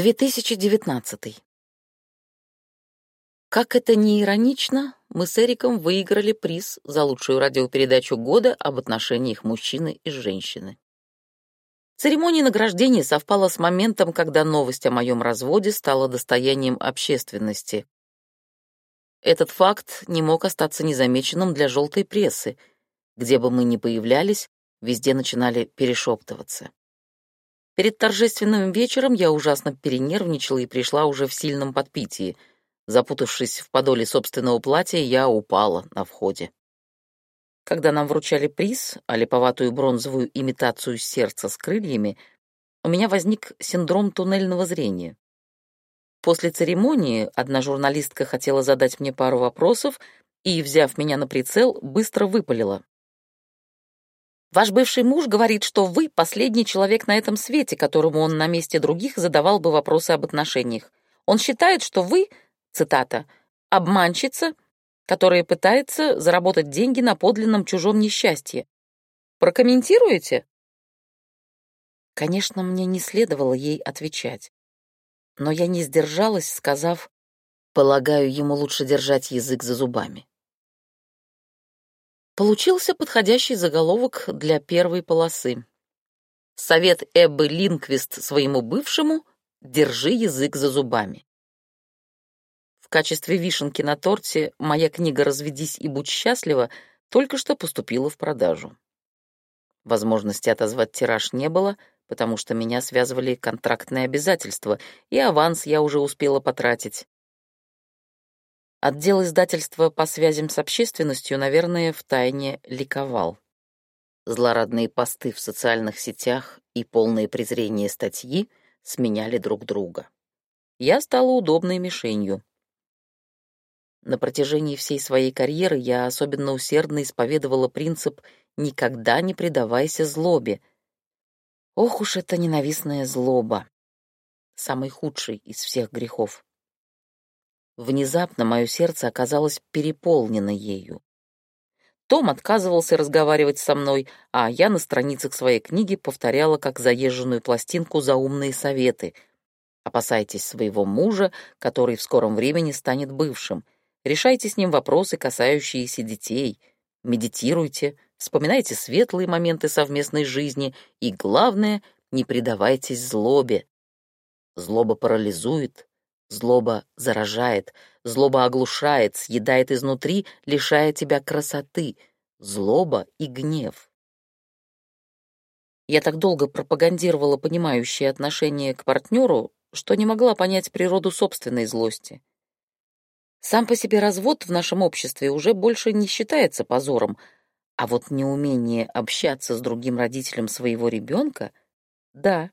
2019. Как это ни иронично, мы с Эриком выиграли приз за лучшую радиопередачу года об отношениях мужчины и женщины. Церемония награждения совпала с моментом, когда новость о моем разводе стала достоянием общественности. Этот факт не мог остаться незамеченным для желтой прессы. Где бы мы ни появлялись, везде начинали перешептываться. Перед торжественным вечером я ужасно перенервничала и пришла уже в сильном подпитии. Запутавшись в подоле собственного платья, я упала на входе. Когда нам вручали приз, а липоватую бронзовую имитацию сердца с крыльями, у меня возник синдром туннельного зрения. После церемонии одна журналистка хотела задать мне пару вопросов и, взяв меня на прицел, быстро выпалила. Ваш бывший муж говорит, что вы последний человек на этом свете, которому он на месте других задавал бы вопросы об отношениях. Он считает, что вы, цитата, обманщица, которая пытается заработать деньги на подлинном чужом несчастье. Прокомментируете? Конечно, мне не следовало ей отвечать. Но я не сдержалась, сказав, полагаю, ему лучше держать язык за зубами. Получился подходящий заголовок для первой полосы. Совет Эббы Линквист своему бывшему «Держи язык за зубами». В качестве вишенки на торте моя книга «Разведись и будь счастлива» только что поступила в продажу. Возможности отозвать тираж не было, потому что меня связывали контрактные обязательства, и аванс я уже успела потратить. Отдел издательства по связям с общественностью, наверное, втайне ликовал. Злорадные посты в социальных сетях и полное презрение статьи сменяли друг друга. Я стала удобной мишенью. На протяжении всей своей карьеры я особенно усердно исповедовала принцип «никогда не предавайся злобе». Ох уж эта ненавистная злоба! Самый худший из всех грехов. Внезапно мое сердце оказалось переполнено ею. Том отказывался разговаривать со мной, а я на страницах своей книги повторяла как заезженную пластинку заумные советы. Опасайтесь своего мужа, который в скором времени станет бывшим. Решайте с ним вопросы, касающиеся детей. Медитируйте, вспоминайте светлые моменты совместной жизни и, главное, не предавайтесь злобе. Злоба парализует, Злоба заражает, злоба оглушает, съедает изнутри, лишая тебя красоты, злоба и гнев. Я так долго пропагандировала понимающее отношение к партнеру, что не могла понять природу собственной злости. Сам по себе развод в нашем обществе уже больше не считается позором, а вот неумение общаться с другим родителем своего ребенка — да.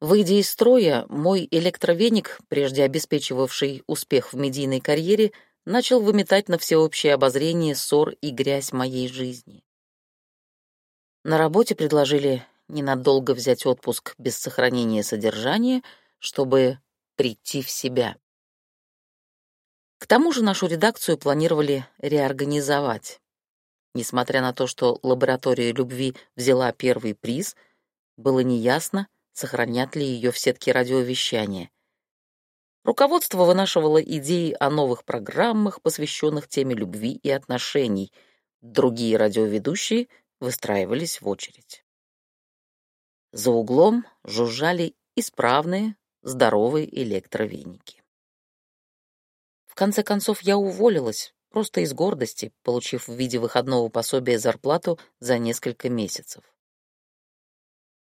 Выйдя из строя, мой электровеник, прежде обеспечивавший успех в медийной карьере, начал выметать на всеобщее обозрение ссор и грязь моей жизни. На работе предложили ненадолго взять отпуск без сохранения содержания, чтобы прийти в себя. К тому же нашу редакцию планировали реорганизовать. Несмотря на то, что лаборатория любви взяла первый приз, было неясно, сохранят ли ее в сетке радиовещания. Руководство вынашивало идеи о новых программах, посвященных теме любви и отношений. Другие радиоведущие выстраивались в очередь. За углом жужжали исправные, здоровые электровеники. В конце концов, я уволилась, просто из гордости, получив в виде выходного пособия зарплату за несколько месяцев.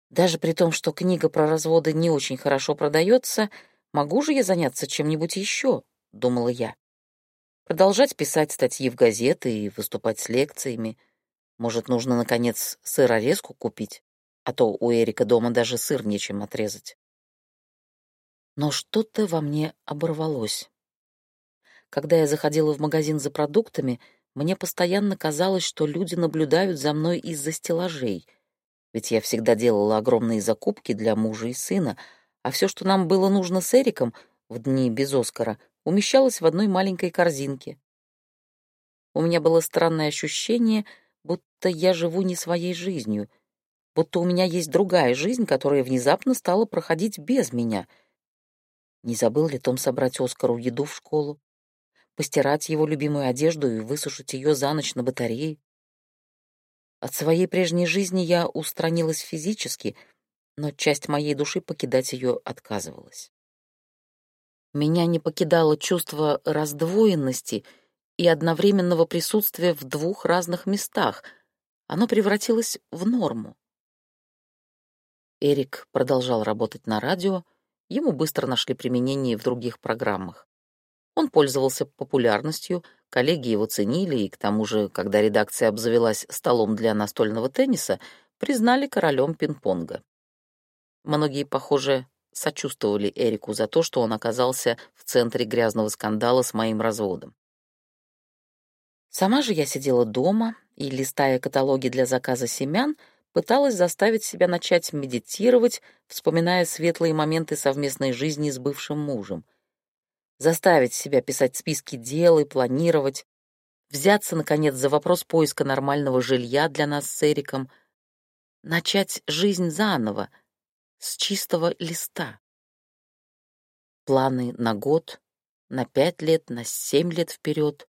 Даже при том, что книга про разводы не очень хорошо продается, могу же я заняться чем-нибудь еще, думала я. Продолжать писать статьи в газеты и выступать с лекциями. Может, нужно, наконец, сырорезку купить, а то у Эрика дома даже сыр нечем отрезать. Но что-то во мне оборвалось. Когда я заходила в магазин за продуктами, мне постоянно казалось, что люди наблюдают за мной из-за стеллажей — ведь я всегда делала огромные закупки для мужа и сына, а все, что нам было нужно с Эриком в дни без Оскара, умещалось в одной маленькой корзинке. У меня было странное ощущение, будто я живу не своей жизнью, будто у меня есть другая жизнь, которая внезапно стала проходить без меня. Не забыл ли Том собрать Оскару еду в школу? Постирать его любимую одежду и высушить ее за ночь на батарее? От своей прежней жизни я устранилась физически, но часть моей души покидать ее отказывалась. Меня не покидало чувство раздвоенности и одновременного присутствия в двух разных местах. Оно превратилось в норму. Эрик продолжал работать на радио, ему быстро нашли применение в других программах. Он пользовался популярностью, коллеги его ценили, и к тому же, когда редакция обзавелась столом для настольного тенниса, признали королем пинг-понга. Многие, похоже, сочувствовали Эрику за то, что он оказался в центре грязного скандала с моим разводом. Сама же я сидела дома и, листая каталоги для заказа семян, пыталась заставить себя начать медитировать, вспоминая светлые моменты совместной жизни с бывшим мужем. Заставить себя писать списки дел и планировать, взяться, наконец, за вопрос поиска нормального жилья для нас с Эриком, начать жизнь заново, с чистого листа. Планы на год, на пять лет, на семь лет вперед.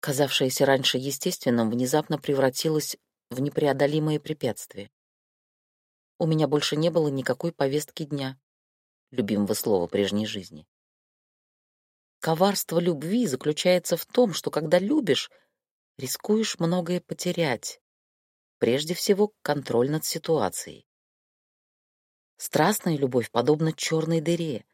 Казавшееся раньше естественным, внезапно превратилось в непреодолимые препятствия. У меня больше не было никакой повестки дня, любимого слова прежней жизни. Коварство любви заключается в том, что когда любишь, рискуешь многое потерять. Прежде всего, контроль над ситуацией. Страстная любовь подобна черной дыре.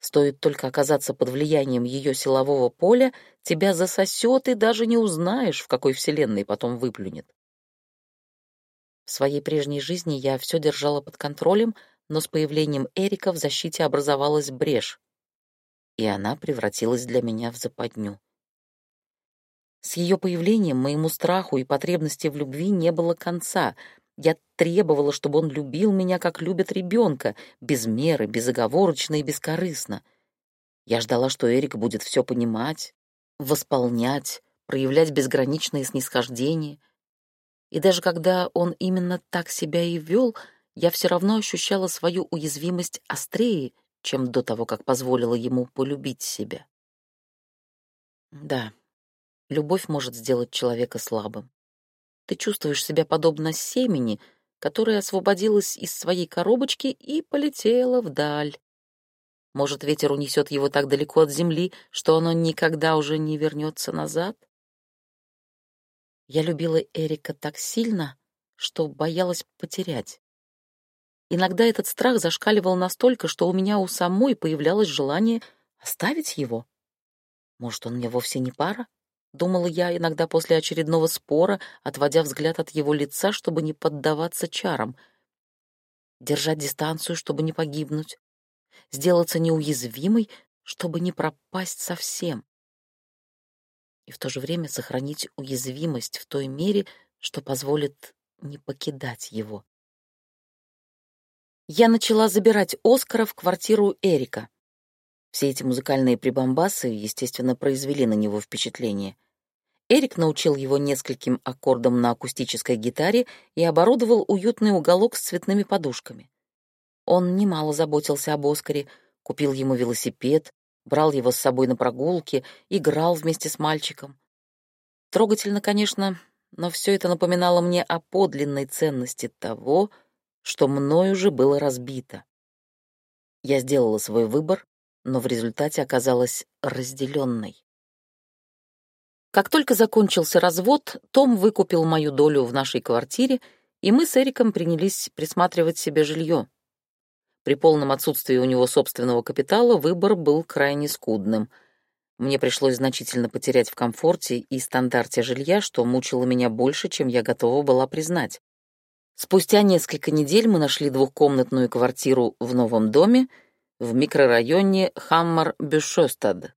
Стоит только оказаться под влиянием ее силового поля, тебя засосет и даже не узнаешь, в какой вселенной потом выплюнет. В своей прежней жизни я все держала под контролем, но с появлением Эрика в защите образовалась брешь, и она превратилась для меня в западню. С ее появлением моему страху и потребности в любви не было конца. Я требовала, чтобы он любил меня, как любят ребенка, без меры, безоговорочно и бескорыстно. Я ждала, что Эрик будет все понимать, восполнять, проявлять безграничное снисхождение — и даже когда он именно так себя и вел, я все равно ощущала свою уязвимость острее, чем до того, как позволила ему полюбить себя. Да, любовь может сделать человека слабым. Ты чувствуешь себя подобно семени, которое освободилось из своей коробочки и полетело вдаль. Может, ветер унесет его так далеко от земли, что оно никогда уже не вернется назад? Я любила Эрика так сильно, что боялась потерять. Иногда этот страх зашкаливал настолько, что у меня у самой появлялось желание оставить его. Может, он мне вовсе не пара? Думала я иногда после очередного спора, отводя взгляд от его лица, чтобы не поддаваться чарам. Держать дистанцию, чтобы не погибнуть. Сделаться неуязвимой, чтобы не пропасть совсем и в то же время сохранить уязвимость в той мере, что позволит не покидать его. Я начала забирать Оскара в квартиру Эрика. Все эти музыкальные прибамбасы, естественно, произвели на него впечатление. Эрик научил его нескольким аккордам на акустической гитаре и оборудовал уютный уголок с цветными подушками. Он немало заботился об Оскаре, купил ему велосипед, брал его с собой на прогулки, играл вместе с мальчиком. Трогательно, конечно, но все это напоминало мне о подлинной ценности того, что мною уже было разбито. Я сделала свой выбор, но в результате оказалась разделенной. Как только закончился развод, Том выкупил мою долю в нашей квартире, и мы с Эриком принялись присматривать себе жилье. При полном отсутствии у него собственного капитала выбор был крайне скудным. Мне пришлось значительно потерять в комфорте и стандарте жилья, что мучило меня больше, чем я готова была признать. Спустя несколько недель мы нашли двухкомнатную квартиру в новом доме в микрорайоне Хаммар-Бюшостад.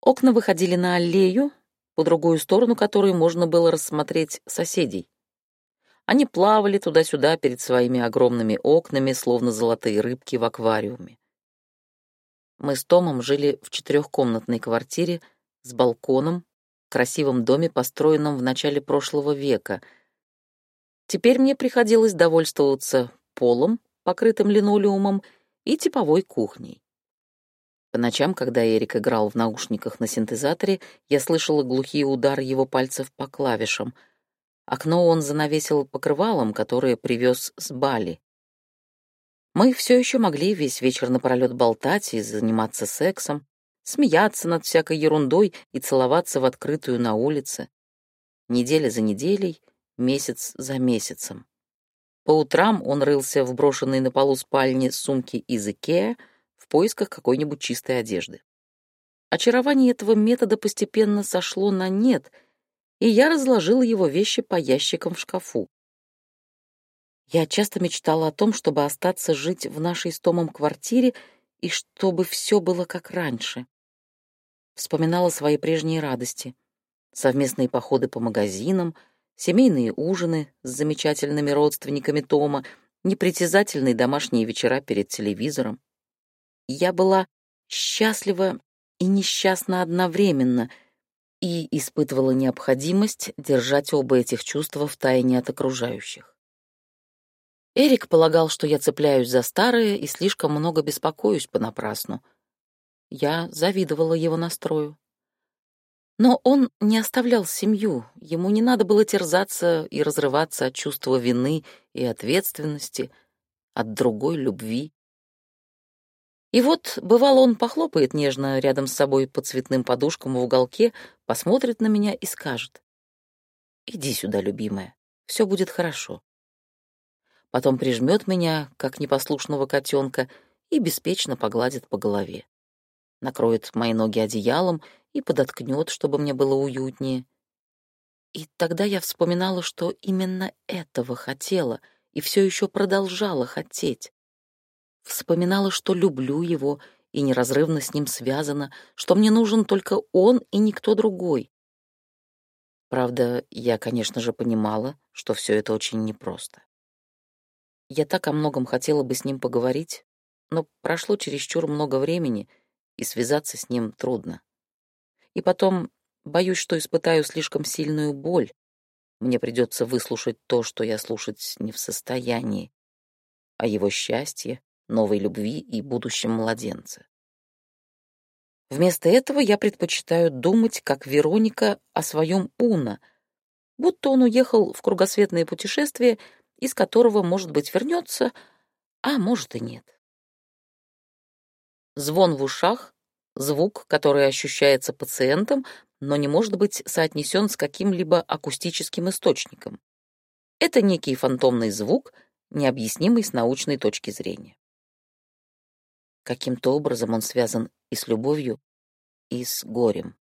Окна выходили на аллею, по другую сторону которой можно было рассмотреть соседей. Они плавали туда-сюда перед своими огромными окнами, словно золотые рыбки в аквариуме. Мы с Томом жили в четырехкомнатной квартире с балконом в красивом доме, построенном в начале прошлого века. Теперь мне приходилось довольствоваться полом, покрытым линолеумом, и типовой кухней. По ночам, когда Эрик играл в наушниках на синтезаторе, я слышала глухие удары его пальцев по клавишам. Окно он занавесил покрывалом, которое привез с Бали. Мы все еще могли весь вечер напролет болтать и заниматься сексом, смеяться над всякой ерундой и целоваться в открытую на улице. Неделя за неделей, месяц за месяцем. По утрам он рылся в брошенной на полу спальни сумке из Икеа, в поисках какой-нибудь чистой одежды. Очарование этого метода постепенно сошло на нет, и я разложила его вещи по ящикам в шкафу. Я часто мечтала о том, чтобы остаться жить в нашей с Томом квартире и чтобы все было как раньше. Вспоминала свои прежние радости. Совместные походы по магазинам, семейные ужины с замечательными родственниками Тома, непритязательные домашние вечера перед телевизором. Я была счастлива и несчастна одновременно и испытывала необходимость держать оба этих чувства в тайне от окружающих. Эрик полагал, что я цепляюсь за старое и слишком много беспокоюсь понапрасну. Я завидовала его настрою. Но он не оставлял семью, ему не надо было терзаться и разрываться от чувства вины и ответственности, от другой любви. И вот, бывало, он похлопает нежно рядом с собой по цветным подушкам в уголке, посмотрит на меня и скажет. «Иди сюда, любимая, все будет хорошо». Потом прижмет меня, как непослушного котенка, и беспечно погладит по голове. Накроет мои ноги одеялом и подоткнет, чтобы мне было уютнее. И тогда я вспоминала, что именно этого хотела и все еще продолжала хотеть. Вспоминала, что люблю его и неразрывно с ним связана, что мне нужен только он и никто другой. Правда, я, конечно же, понимала, что все это очень непросто. Я так о многом хотела бы с ним поговорить, но прошло чересчур много времени, и связаться с ним трудно. И потом, боюсь, что испытаю слишком сильную боль. Мне придется выслушать то, что я слушать не в состоянии, о его счастье, новой любви и будущем младенце. Вместо этого я предпочитаю думать, как Вероника, о своем Уна, будто он уехал в кругосветное путешествие, из которого, может быть, вернется, а может и нет. Звон в ушах — звук, который ощущается пациентом, но не может быть соотнесен с каким-либо акустическим источником. Это некий фантомный звук, необъяснимый с научной точки зрения. Каким-то образом он связан и с любовью, и с горем.